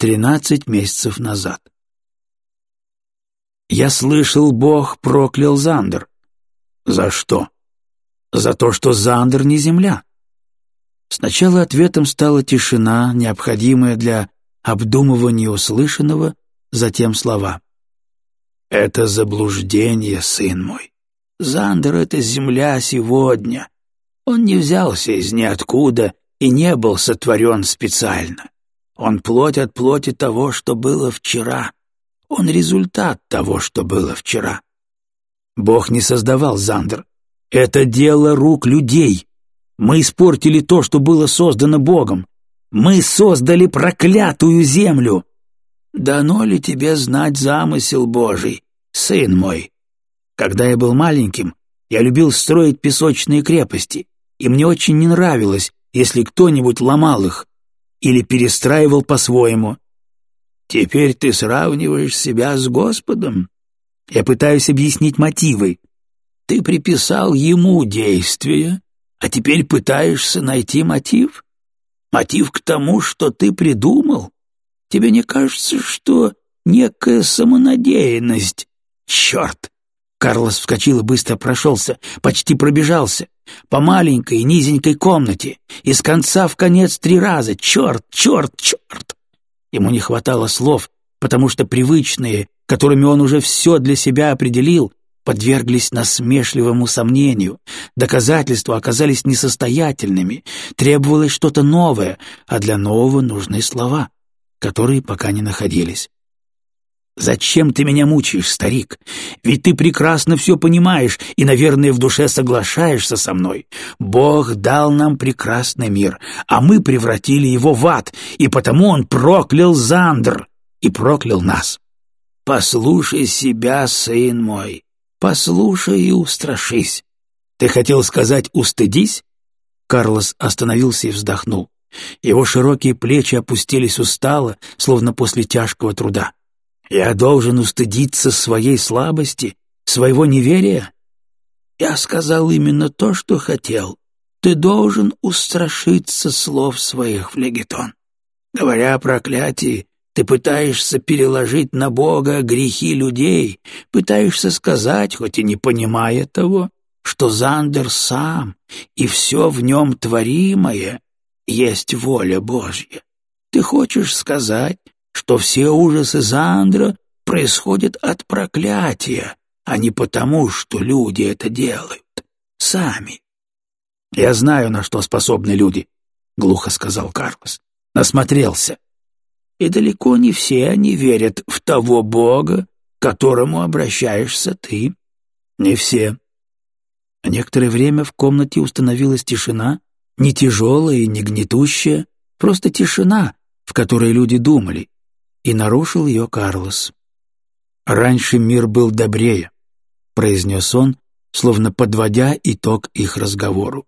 тринадцать месяцев назад. Я слышал, Бог проклял Зандер. За что? За то, что Зандер не земля. Сначала ответом стала тишина, необходимая для обдумывания услышанного, затем слова. «Это заблуждение, сын мой. Зандер — это земля сегодня. Он не взялся из ниоткуда и не был сотворен специально. Он плоть от плоти того, что было вчера. Он результат того, что было вчера. Бог не создавал Зандер. Это дело рук людей. Мы испортили то, что было создано Богом. Мы создали проклятую землю. Дано ли тебе знать замысел Божий, сын мой? Когда я был маленьким, я любил строить песочные крепости, и мне очень не нравилось, если кто-нибудь ломал их или перестраивал по-своему. Теперь ты сравниваешь себя с Господом? Я пытаюсь объяснить мотивы. Ты приписал ему действия, а теперь пытаешься найти мотив? Мотив к тому, что ты придумал? Тебе не кажется, что некая самонадеянность? Черт! Карлос вскочил и быстро прошелся, почти пробежался. По маленькой, низенькой комнате, из конца в конец три раза. Черт, черт, черт! Ему не хватало слов, потому что привычные, которыми он уже все для себя определил, подверглись насмешливому сомнению, доказательства оказались несостоятельными, требовалось что-то новое, а для нового нужны слова, которые пока не находились. «Зачем ты меня мучаешь, старик? Ведь ты прекрасно все понимаешь и, наверное, в душе соглашаешься со мной. Бог дал нам прекрасный мир, а мы превратили его в ад, и потому он проклял Зандр и проклял нас. Послушай себя, сын мой, послушай и устрашись. Ты хотел сказать «устыдись»?» Карлос остановился и вздохнул. Его широкие плечи опустились устало, словно после тяжкого труда. Я должен устыдиться своей слабости, своего неверия? Я сказал именно то, что хотел. Ты должен устрашиться слов своих, Флегетон. Говоря о проклятии, ты пытаешься переложить на Бога грехи людей, пытаешься сказать, хоть и не понимая того, что Зандер сам и все в нем творимое есть воля Божья. Ты хочешь сказать, что все ужасы Зандра происходят от проклятия, а не потому, что люди это делают. Сами. «Я знаю, на что способны люди», — глухо сказал Карлос. «Насмотрелся. И далеко не все они верят в того Бога, к которому обращаешься ты. Не все». Некоторое время в комнате установилась тишина, не тяжелая и не гнетущая, просто тишина, в которой люди думали, и нарушил ее Карлос. «Раньше мир был добрее», — произнес он, словно подводя итог их разговору.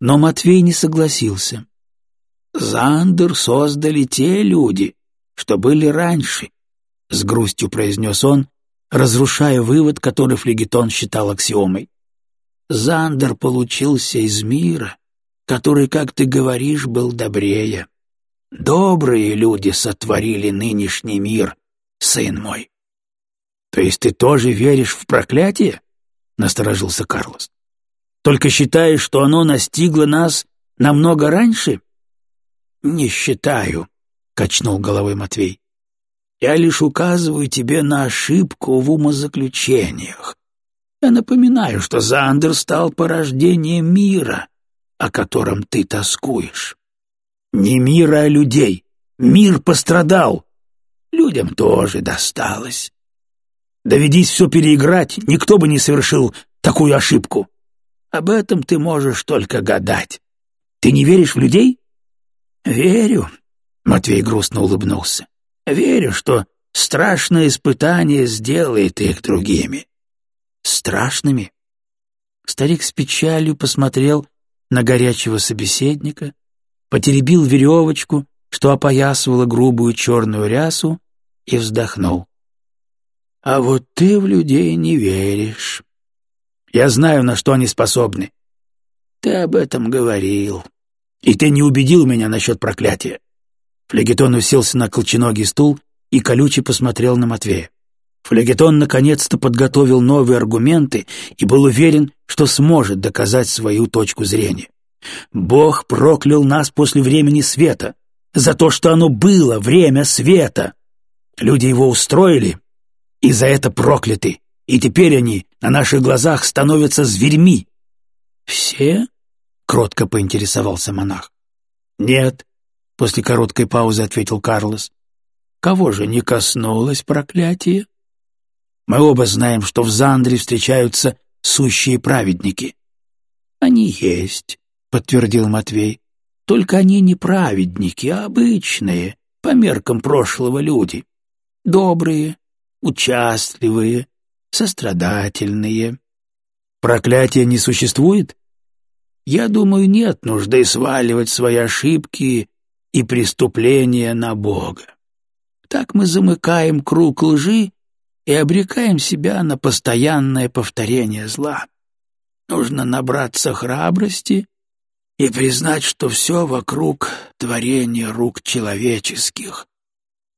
Но Матвей не согласился. «Зандер создали те люди, что были раньше», — с грустью произнес он, разрушая вывод, который Флегетон считал аксиомой. «Зандер получился из мира, который, как ты говоришь, был добрее. Добрые люди сотворили нынешний мир, сын мой. То есть ты тоже веришь в проклятие? Насторожился Карлос. Только считаешь, что оно настигло нас намного раньше? Не считаю, качнул головой Матвей. Я лишь указываю тебе на ошибку в умозаключениях. Я напоминаю, что Зандер стал порождением мира, о котором ты тоскуешь. Не мира, а людей. Мир пострадал. Людям тоже досталось. Доведись все переиграть, никто бы не совершил такую ошибку. Об этом ты можешь только гадать. Ты не веришь в людей? Верю, Матвей грустно улыбнулся. Верю, что страшное испытание сделает их другими. Страшными? Старик с печалью посмотрел на горячего собеседника, потеребил веревочку, что опоясывала грубую черную рясу, и вздохнул. «А вот ты в людей не веришь. Я знаю, на что они способны. Ты об этом говорил, и ты не убедил меня насчет проклятия. Флегетон уселся на колченогий стул и колюче посмотрел на Матвея. Флегетон наконец-то подготовил новые аргументы и был уверен, что сможет доказать свою точку зрения. Бог проклял нас после времени света за то, что оно было время света. Люди его устроили, и за это прокляты, и теперь они на наших глазах становятся зверьми. «Все?» — кротко поинтересовался монах. «Нет», — после короткой паузы ответил Карлос. «Кого же не коснулось проклятие?» «Мы оба знаем, что в Зандре встречаются сущие праведники». «Они есть», — подтвердил Матвей. «Только они не праведники, а обычные, по меркам прошлого люди. Добрые, участливые, сострадательные. Проклятия не существует? Я думаю, нет нужды сваливать свои ошибки и преступления на Бога. Так мы замыкаем круг лжи и обрекаем себя на постоянное повторение зла. Нужно набраться храбрости и признать, что все вокруг — творение рук человеческих.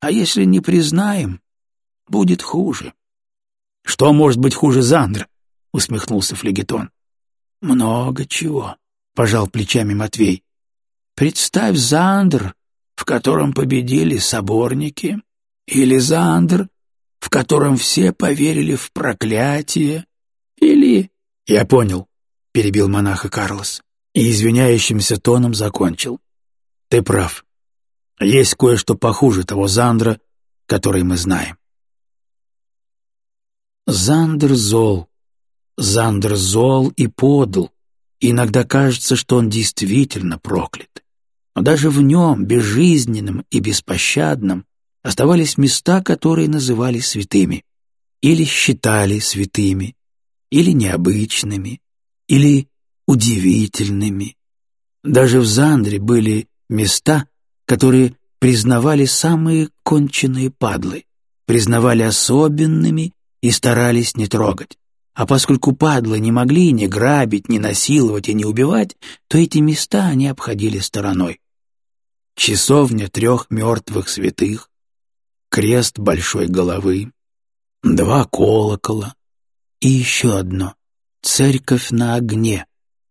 А если не признаем, будет хуже. — Что может быть хуже Зандра? — усмехнулся Флегетон. — Много чего, — пожал плечами Матвей. — Представь Зандр, в котором победили соборники, или Зандр, в котором все поверили в проклятие, или... — Я понял, — перебил монаха Карлос и извиняющимся тоном закончил. — Ты прав. Есть кое-что похуже того Зандра, который мы знаем. Зандер зол. Зандер зол и подл. Иногда кажется, что он действительно проклят. Но даже в нем, безжизненном и беспощадном, оставались места, которые называли святыми. Или считали святыми, или необычными, или удивительными. Даже в Зандре были места, которые признавали самые конченые падлы, признавали особенными и старались не трогать. А поскольку падлы не могли ни грабить, ни насиловать и не убивать, то эти места они обходили стороной. Часовня трех мертвых святых, крест большой головы, два колокола и еще одно — церковь на огне,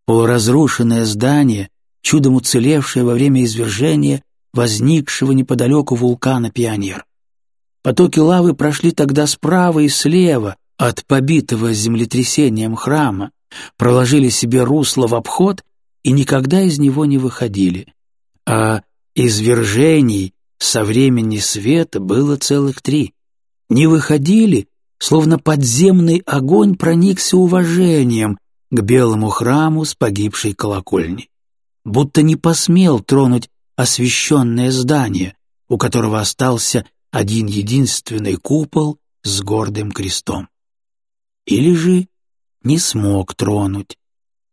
полуразрушенное здание, чудом уцелевшее во время извержения возникшего неподалеку вулкана Пионер. Потоки лавы прошли тогда справа и слева от побитого землетрясением храма, проложили себе русло в обход и никогда из него не выходили. А извержений со времени света было целых три. Не выходили, словно подземный огонь проникся уважением к белому храму с погибшей колокольней. Будто не посмел тронуть освященное здание, у которого остался один единственный купол с гордым крестом. Или же не смог тронуть.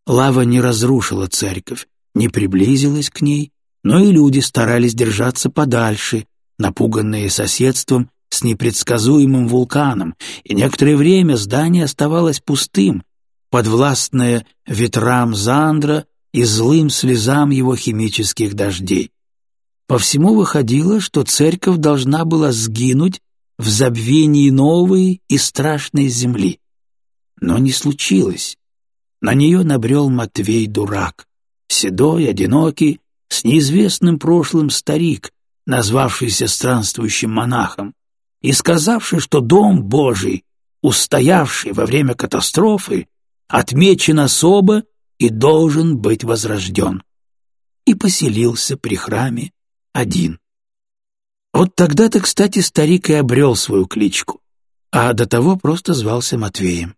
Лава не разрушила церковь, не приблизилась к ней, но и люди старались держаться подальше, напуганные соседством с непредсказуемым вулканом, и некоторое время здание оставалось пустым, подвластное ветрам Зандра и злым слезам его химических дождей. По всему выходило, что церковь должна была сгинуть в забвении новой и страшной земли. Но не случилось. На нее набрел Матвей-дурак, седой, одинокий, с неизвестным прошлым старик, назвавшийся странствующим монахом, и сказавший, что дом Божий, устоявший во время катастрофы, отмечен особо и должен быть возрожден. И поселился при храме один. Вот тогда-то, кстати, старик и обрел свою кличку, а до того просто звался Матвеем.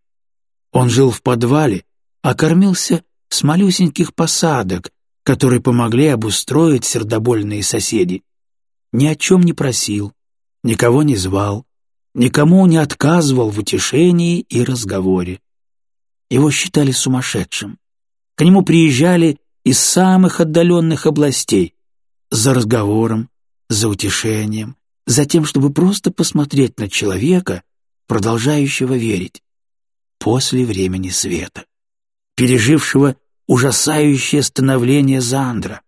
Он жил в подвале, а кормился с малюсеньких посадок, которые помогли обустроить сердобольные соседи. Ни о чем не просил, никого не звал, никому не отказывал в утешении и разговоре. Его считали сумасшедшим. К нему приезжали из самых отдаленных областей, за разговором, за утешением, за тем, чтобы просто посмотреть на человека, продолжающего верить, после времени света, пережившего ужасающее становление Зандра,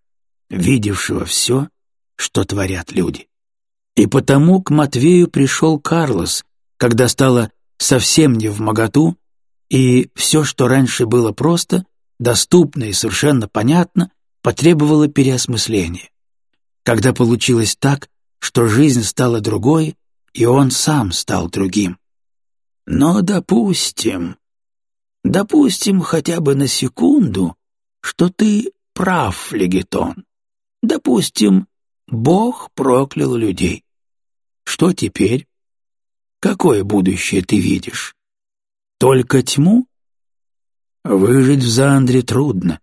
видевшего все, что творят люди. И потому к Матвею пришел Карлос, когда стало совсем не в моготу, и все, что раньше было просто, доступно и совершенно понятно, потребовало переосмысления. Когда получилось так, что жизнь стала другой, и он сам стал другим. Но допустим, допустим хотя бы на секунду, что ты прав, Флегетон. Допустим, Бог проклял людей. Что теперь? Какое будущее ты видишь? Только тьму? Выжить в Зандре трудно.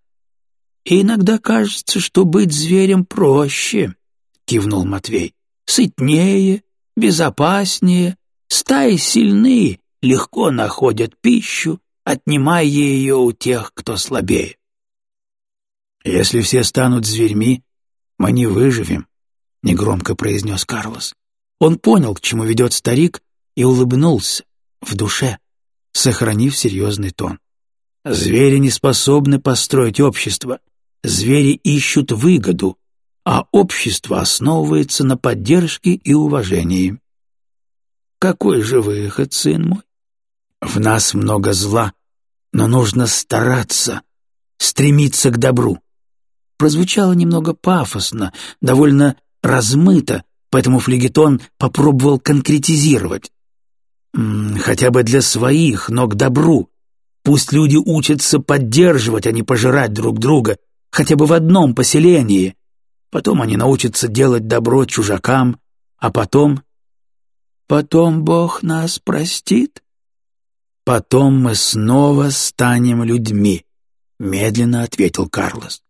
И иногда кажется, что быть зверем проще, — кивнул Матвей. Сытнее, безопаснее, стаи сильны, легко находят пищу, отнимая ее у тех, кто слабее. Если все станут зверьми, мы не выживем, — негромко произнес Карлос. Он понял, к чему ведет старик, и улыбнулся в душе, сохранив серьезный тон. Звери не способны построить общество. Звери ищут выгоду, а общество основывается на поддержке и уважении. Какой же выход, сын мой? В нас много зла, но нужно стараться, стремиться к добру. Прозвучало немного пафосно, довольно размыто, поэтому флегетон попробовал конкретизировать. Хотя бы для своих, но к добру. Пусть люди учатся поддерживать, а не пожирать друг друга, хотя бы в одном поселении. Потом они научатся делать добро чужакам, а потом... Потом Бог нас простит? Потом мы снова станем людьми, — медленно ответил Карлос.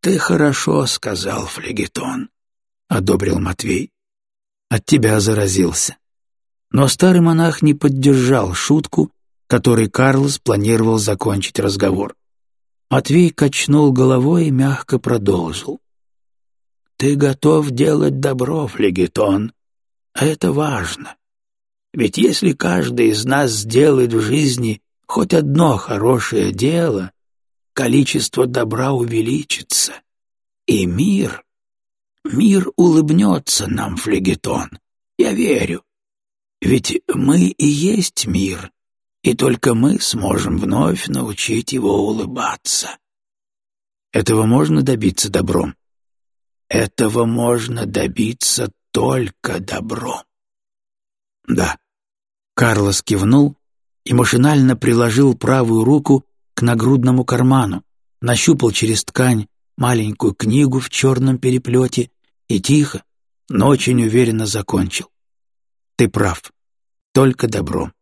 «Ты хорошо сказал, флегетон», — одобрил Матвей. «От тебя заразился». Но старый монах не поддержал шутку, которой Карлос планировал закончить разговор. Матвей качнул головой и мягко продолжил. «Ты готов делать добро, флегетон, это важно. Ведь если каждый из нас сделает в жизни хоть одно хорошее дело, количество добра увеличится, и мир, мир улыбнется нам, флегетон, я верю. Ведь мы и есть мир, и только мы сможем вновь научить его улыбаться. Этого можно добиться добром? Этого можно добиться только добром. Да. Карлос кивнул и машинально приложил правую руку к нагрудному карману, нащупал через ткань маленькую книгу в черном переплете и тихо, но очень уверенно закончил. Ты прав, только добро.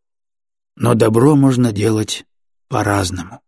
Но добро можно делать по-разному.